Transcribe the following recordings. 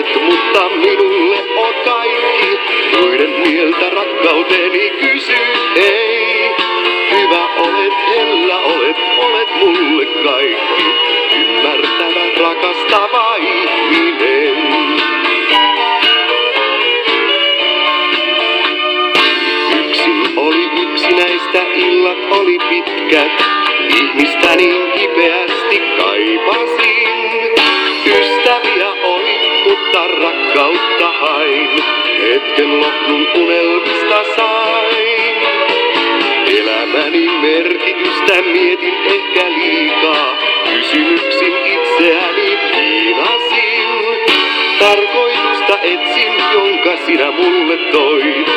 et, mutta minulle on kaikki, joiden mieltä rakkauteni kysyy. Ei, hyvä olet, hellä olet, olet mulle kaikki, ymmärtävä, rakastava ihminen. Yksin oli yksinäistä, illat oli pitkät, ihmistä niin kipeästi kaipasin. Mutta rakkautta hain. Hetken lohdun unelmista sain. Elämäni merkitystä mietin ehkä liikaa. Kysymyksin itseäni piinasin. Tarkoitusta etsin, jonka sinä mulle toit.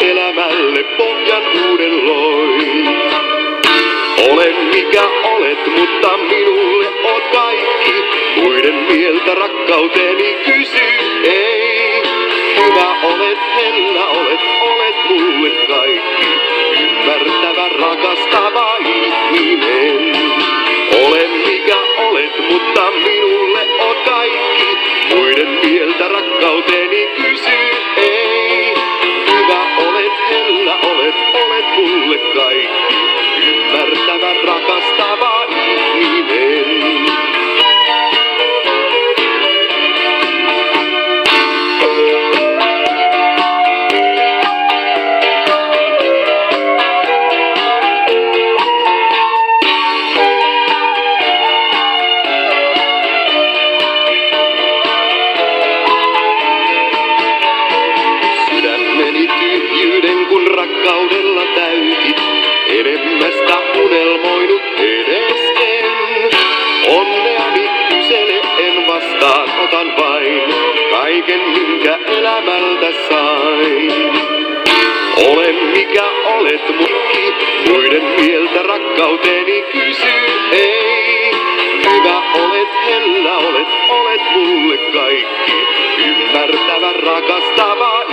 Elämälle pohjan uuden loit. Olen mikä olet, Hyvä olet, hellä olet, olet mulle kaikki. Enemmästä unelmoinut edes en. Onneani kysele en vastaan, otan vain kaiken minkä elämältä sain. Olen mikä olet mukki, muiden mieltä rakkauteeni kysy, ei. Hyvä olet, hellä olet, olet mulle kaikki. Ymmärtävä, rakastava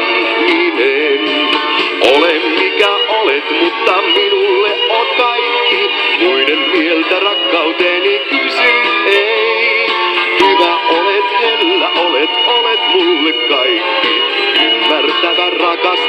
olet, hellä olet, olet mulle kaikki. Ymmärtävä, rakastava